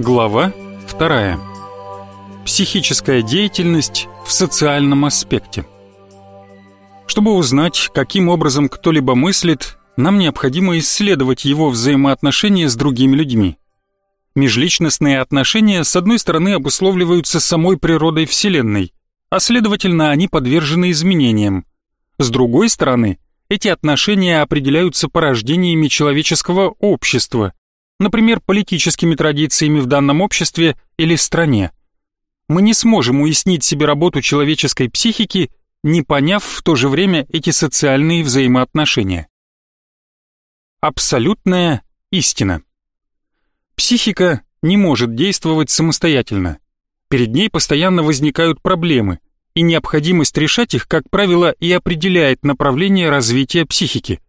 Глава 2. Психическая деятельность в социальном аспекте. Чтобы узнать, каким образом кто-либо мыслит, нам необходимо исследовать его взаимоотношения с другими людьми. Межличностные отношения, с одной стороны, обусловливаются самой природой Вселенной, а следовательно, они подвержены изменениям. С другой стороны, эти отношения определяются порождениями человеческого общества, например, политическими традициями в данном обществе или стране. Мы не сможем уяснить себе работу человеческой психики, не поняв в то же время эти социальные взаимоотношения. Абсолютная истина. Психика не может действовать самостоятельно. Перед ней постоянно возникают проблемы, и необходимость решать их, как правило, и определяет направление развития психики.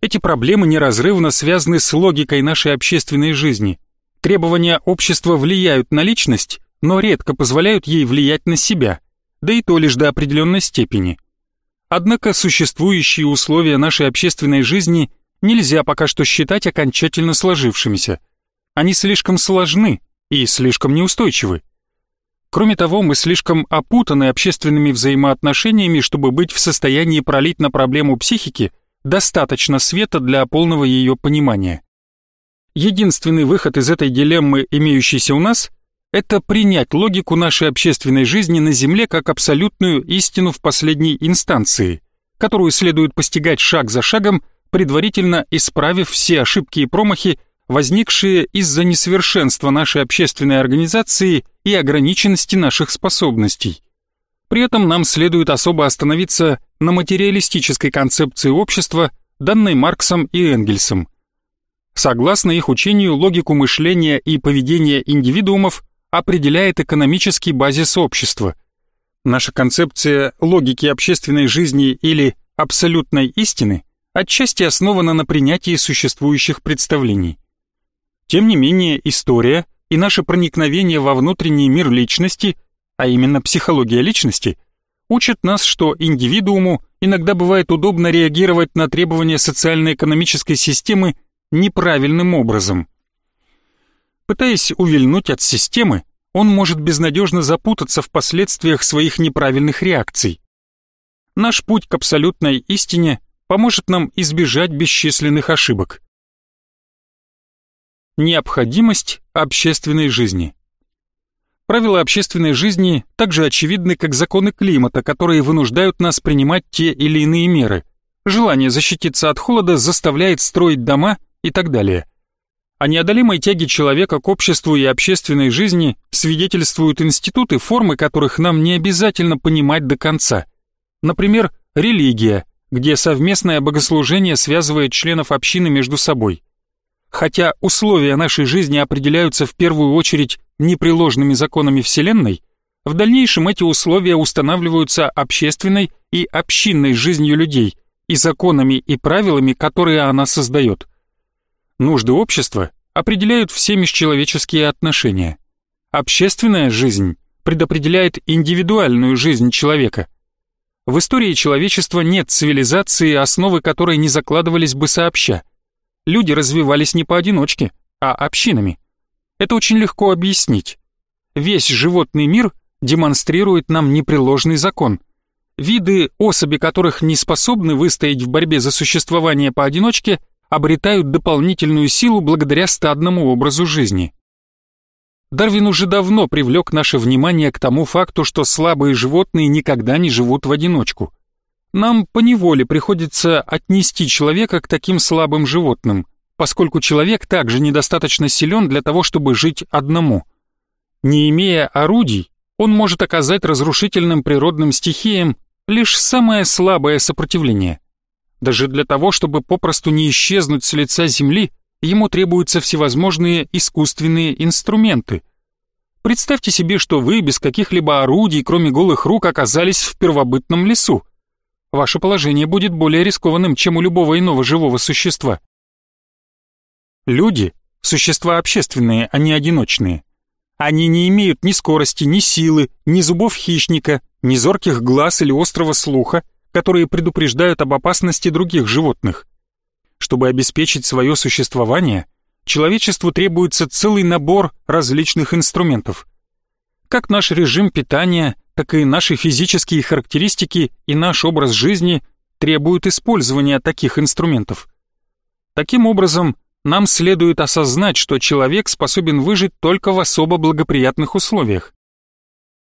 Эти проблемы неразрывно связаны с логикой нашей общественной жизни. Требования общества влияют на личность, но редко позволяют ей влиять на себя, да и то лишь до определенной степени. Однако существующие условия нашей общественной жизни нельзя пока что считать окончательно сложившимися. Они слишком сложны и слишком неустойчивы. Кроме того, мы слишком опутаны общественными взаимоотношениями, чтобы быть в состоянии пролить на проблему психики достаточно света для полного ее понимания. Единственный выход из этой дилеммы, имеющийся у нас, это принять логику нашей общественной жизни на Земле как абсолютную истину в последней инстанции, которую следует постигать шаг за шагом, предварительно исправив все ошибки и промахи, возникшие из-за несовершенства нашей общественной организации и ограниченности наших способностей. При этом нам следует особо остановиться на материалистической концепции общества, данной Марксом и Энгельсом. Согласно их учению, логику мышления и поведения индивидуумов определяет экономический базис общества. Наша концепция логики общественной жизни или абсолютной истины отчасти основана на принятии существующих представлений. Тем не менее, история и наше проникновение во внутренний мир личности, а именно психология личности, учат нас, что индивидууму иногда бывает удобно реагировать на требования социально-экономической системы неправильным образом. Пытаясь увильнуть от системы, он может безнадежно запутаться в последствиях своих неправильных реакций. Наш путь к абсолютной истине поможет нам избежать бесчисленных ошибок. Необходимость общественной жизни. Правила общественной жизни также очевидны, как законы климата, которые вынуждают нас принимать те или иные меры. Желание защититься от холода заставляет строить дома и так далее. О неодолимой тяге человека к обществу и общественной жизни свидетельствуют институты, формы которых нам не обязательно понимать до конца. Например, религия, где совместное богослужение связывает членов общины между собой – Хотя условия нашей жизни определяются в первую очередь непреложными законами Вселенной, в дальнейшем эти условия устанавливаются общественной и общинной жизнью людей и законами и правилами, которые она создает. Нужды общества определяют все межчеловеческие отношения. Общественная жизнь предопределяет индивидуальную жизнь человека. В истории человечества нет цивилизации, основы которой не закладывались бы сообща – люди развивались не поодиночке, а общинами. Это очень легко объяснить. Весь животный мир демонстрирует нам непреложный закон. Виды, особи которых не способны выстоять в борьбе за существование поодиночке, обретают дополнительную силу благодаря стадному образу жизни. Дарвин уже давно привлек наше внимание к тому факту, что слабые животные никогда не живут в одиночку нам поневоле приходится отнести человека к таким слабым животным, поскольку человек также недостаточно силен для того, чтобы жить одному. Не имея орудий, он может оказать разрушительным природным стихиям лишь самое слабое сопротивление. Даже для того, чтобы попросту не исчезнуть с лица земли, ему требуются всевозможные искусственные инструменты. Представьте себе, что вы без каких-либо орудий, кроме голых рук, оказались в первобытном лесу ваше положение будет более рискованным, чем у любого иного живого существа. Люди – существа общественные, а не одиночные. Они не имеют ни скорости, ни силы, ни зубов хищника, ни зорких глаз или острого слуха, которые предупреждают об опасности других животных. Чтобы обеспечить свое существование, человечеству требуется целый набор различных инструментов. Как наш режим питания, так и наши физические характеристики и наш образ жизни требуют использования таких инструментов. Таким образом, нам следует осознать, что человек способен выжить только в особо благоприятных условиях.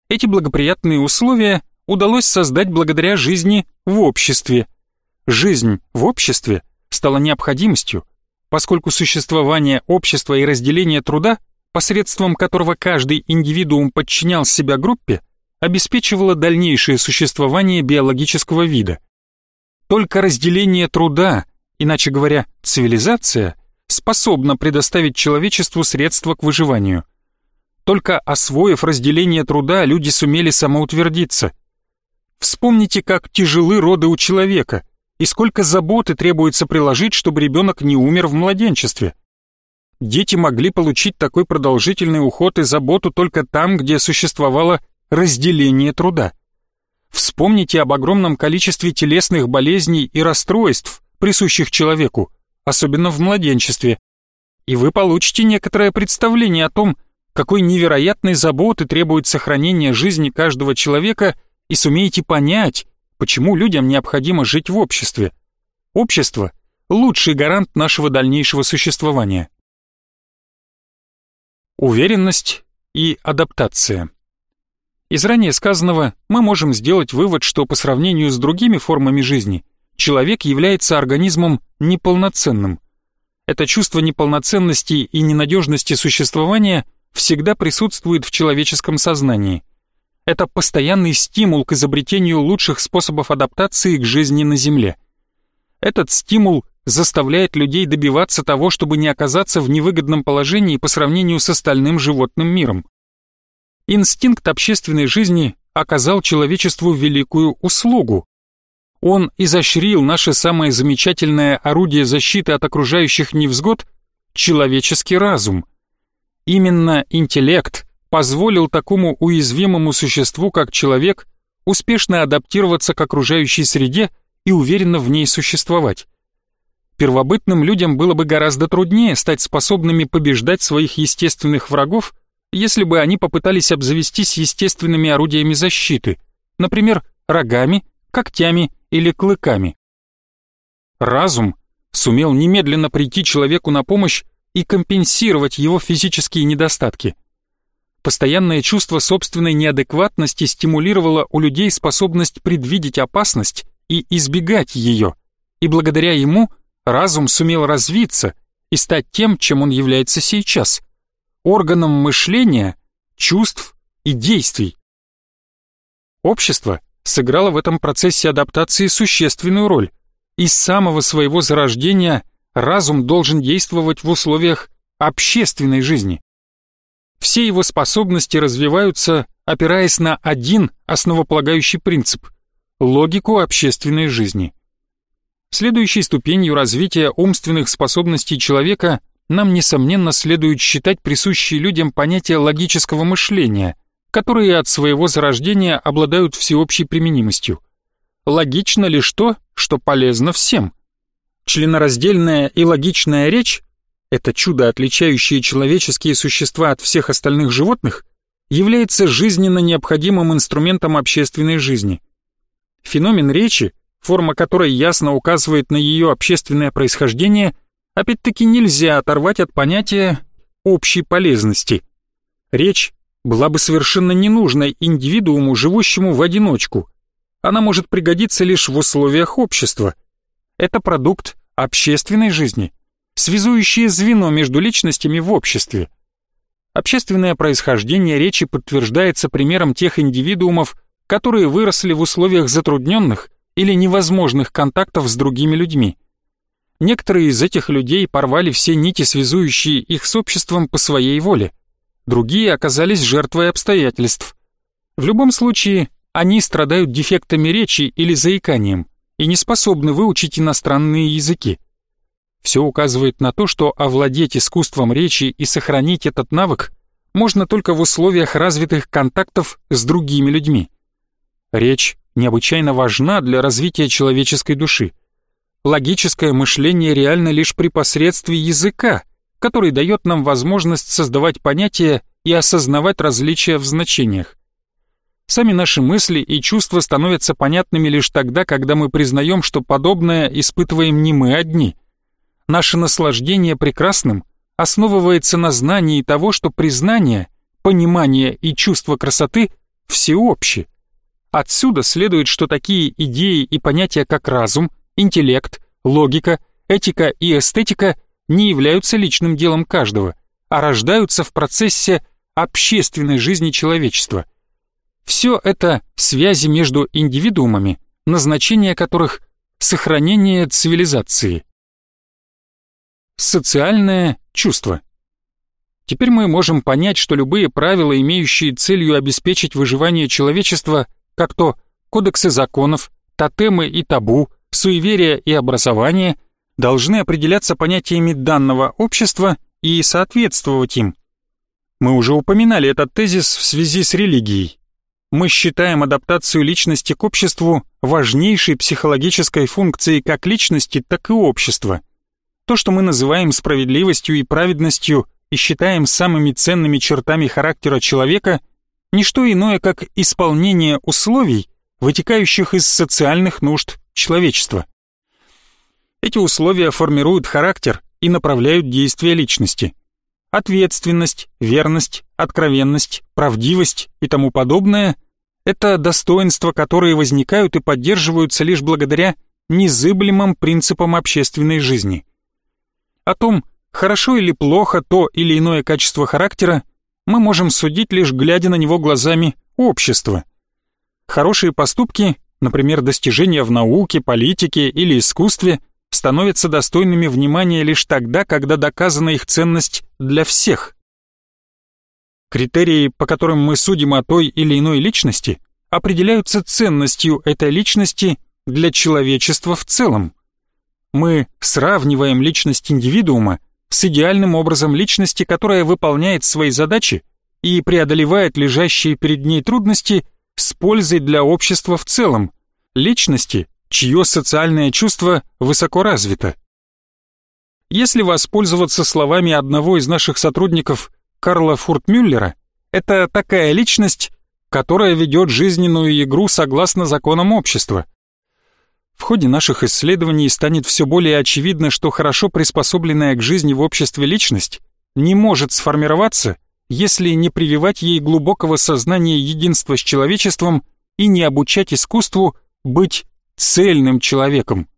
Эти благоприятные условия удалось создать благодаря жизни в обществе. Жизнь в обществе стала необходимостью, поскольку существование общества и разделение труда, посредством которого каждый индивидуум подчинял себя группе, обеспечивало дальнейшее существование биологического вида. Только разделение труда, иначе говоря, цивилизация, способна предоставить человечеству средства к выживанию. Только освоив разделение труда, люди сумели самоутвердиться. Вспомните, как тяжелы роды у человека и сколько заботы требуется приложить, чтобы ребенок не умер в младенчестве. Дети могли получить такой продолжительный уход и заботу только там, где существовало разделение труда. Вспомните об огромном количестве телесных болезней и расстройств, присущих человеку, особенно в младенчестве. И вы получите некоторое представление о том, какой невероятной заботы требует сохранение жизни каждого человека и сумеете понять, почему людям необходимо жить в обществе. Общество – лучший гарант нашего дальнейшего существования. Уверенность и адаптация. Из ранее сказанного мы можем сделать вывод, что по сравнению с другими формами жизни человек является организмом неполноценным. Это чувство неполноценности и ненадежности существования всегда присутствует в человеческом сознании. Это постоянный стимул к изобретению лучших способов адаптации к жизни на Земле. Этот стимул заставляет людей добиваться того, чтобы не оказаться в невыгодном положении по сравнению с остальным животным миром инстинкт общественной жизни оказал человечеству великую услугу. Он изощрил наше самое замечательное орудие защиты от окружающих невзгод — человеческий разум. Именно интеллект позволил такому уязвимому существу, как человек, успешно адаптироваться к окружающей среде и уверенно в ней существовать. Первобытным людям было бы гораздо труднее стать способными побеждать своих естественных врагов, если бы они попытались обзавестись естественными орудиями защиты, например, рогами, когтями или клыками. Разум сумел немедленно прийти человеку на помощь и компенсировать его физические недостатки. Постоянное чувство собственной неадекватности стимулировало у людей способность предвидеть опасность и избегать ее, и благодаря ему разум сумел развиться и стать тем, чем он является сейчас – органом мышления, чувств и действий. Общество сыграло в этом процессе адаптации существенную роль, и с самого своего зарождения разум должен действовать в условиях общественной жизни. Все его способности развиваются, опираясь на один основополагающий принцип – логику общественной жизни. Следующей ступенью развития умственных способностей человека нам, несомненно, следует считать присущие людям понятие логического мышления, которые от своего зарождения обладают всеобщей применимостью. Логично лишь то, что полезно всем. Членораздельная и логичная речь – это чудо, отличающее человеческие существа от всех остальных животных, является жизненно необходимым инструментом общественной жизни. Феномен речи, форма которой ясно указывает на ее общественное происхождение – опять-таки нельзя оторвать от понятия общей полезности. Речь была бы совершенно ненужной индивидууму, живущему в одиночку. Она может пригодиться лишь в условиях общества. Это продукт общественной жизни, связующее звено между личностями в обществе. Общественное происхождение речи подтверждается примером тех индивидуумов, которые выросли в условиях затрудненных или невозможных контактов с другими людьми. Некоторые из этих людей порвали все нити, связующие их с обществом по своей воле. Другие оказались жертвой обстоятельств. В любом случае, они страдают дефектами речи или заиканием и не способны выучить иностранные языки. Все указывает на то, что овладеть искусством речи и сохранить этот навык можно только в условиях развитых контактов с другими людьми. Речь необычайно важна для развития человеческой души – Логическое мышление реально лишь при посредстве языка, который дает нам возможность создавать понятия и осознавать различия в значениях. Сами наши мысли и чувства становятся понятными лишь тогда, когда мы признаем, что подобное испытываем не мы одни. Наше наслаждение прекрасным основывается на знании того, что признание, понимание и чувство красоты всеобщи. Отсюда следует, что такие идеи и понятия, как разум, интеллект, логика, этика и эстетика не являются личным делом каждого, а рождаются в процессе общественной жизни человечества – все это связи между индивидуумами, назначение которых – сохранение цивилизации. Социальное чувство. Теперь мы можем понять, что любые правила, имеющие целью обеспечить выживание человечества, как то кодексы законов, тотемы и табу, суеверия и образование, должны определяться понятиями данного общества и соответствовать им. Мы уже упоминали этот тезис в связи с религией мы считаем адаптацию личности к обществу важнейшей психологической функцией как личности, так и общества. То, что мы называем справедливостью и праведностью и считаем самыми ценными чертами характера человека, не что иное, как исполнение условий, вытекающих из социальных нужд человечества. Эти условия формируют характер и направляют действия личности. Ответственность, верность, откровенность, правдивость и тому подобное это достоинства, которые возникают и поддерживаются лишь благодаря незыблемым принципам общественной жизни. О том, хорошо или плохо то или иное качество характера, мы можем судить лишь глядя на него глазами общества. Хорошие поступки, например, достижения в науке, политике или искусстве, становятся достойными внимания лишь тогда, когда доказана их ценность для всех. Критерии, по которым мы судим о той или иной личности, определяются ценностью этой личности для человечества в целом. Мы сравниваем личность индивидуума с идеальным образом личности, которая выполняет свои задачи и преодолевает лежащие перед ней трудности с пользой для общества в целом, личности, чье социальное чувство высоко развито. Если воспользоваться словами одного из наших сотрудников Карла Фуртмюллера – это такая личность, которая ведет жизненную игру согласно законам общества. В ходе наших исследований станет все более очевидно, что хорошо приспособленная к жизни в обществе личность не может сформироваться, если не прививать ей глубокого сознания единства с человечеством и не обучать искусству быть цельным человеком.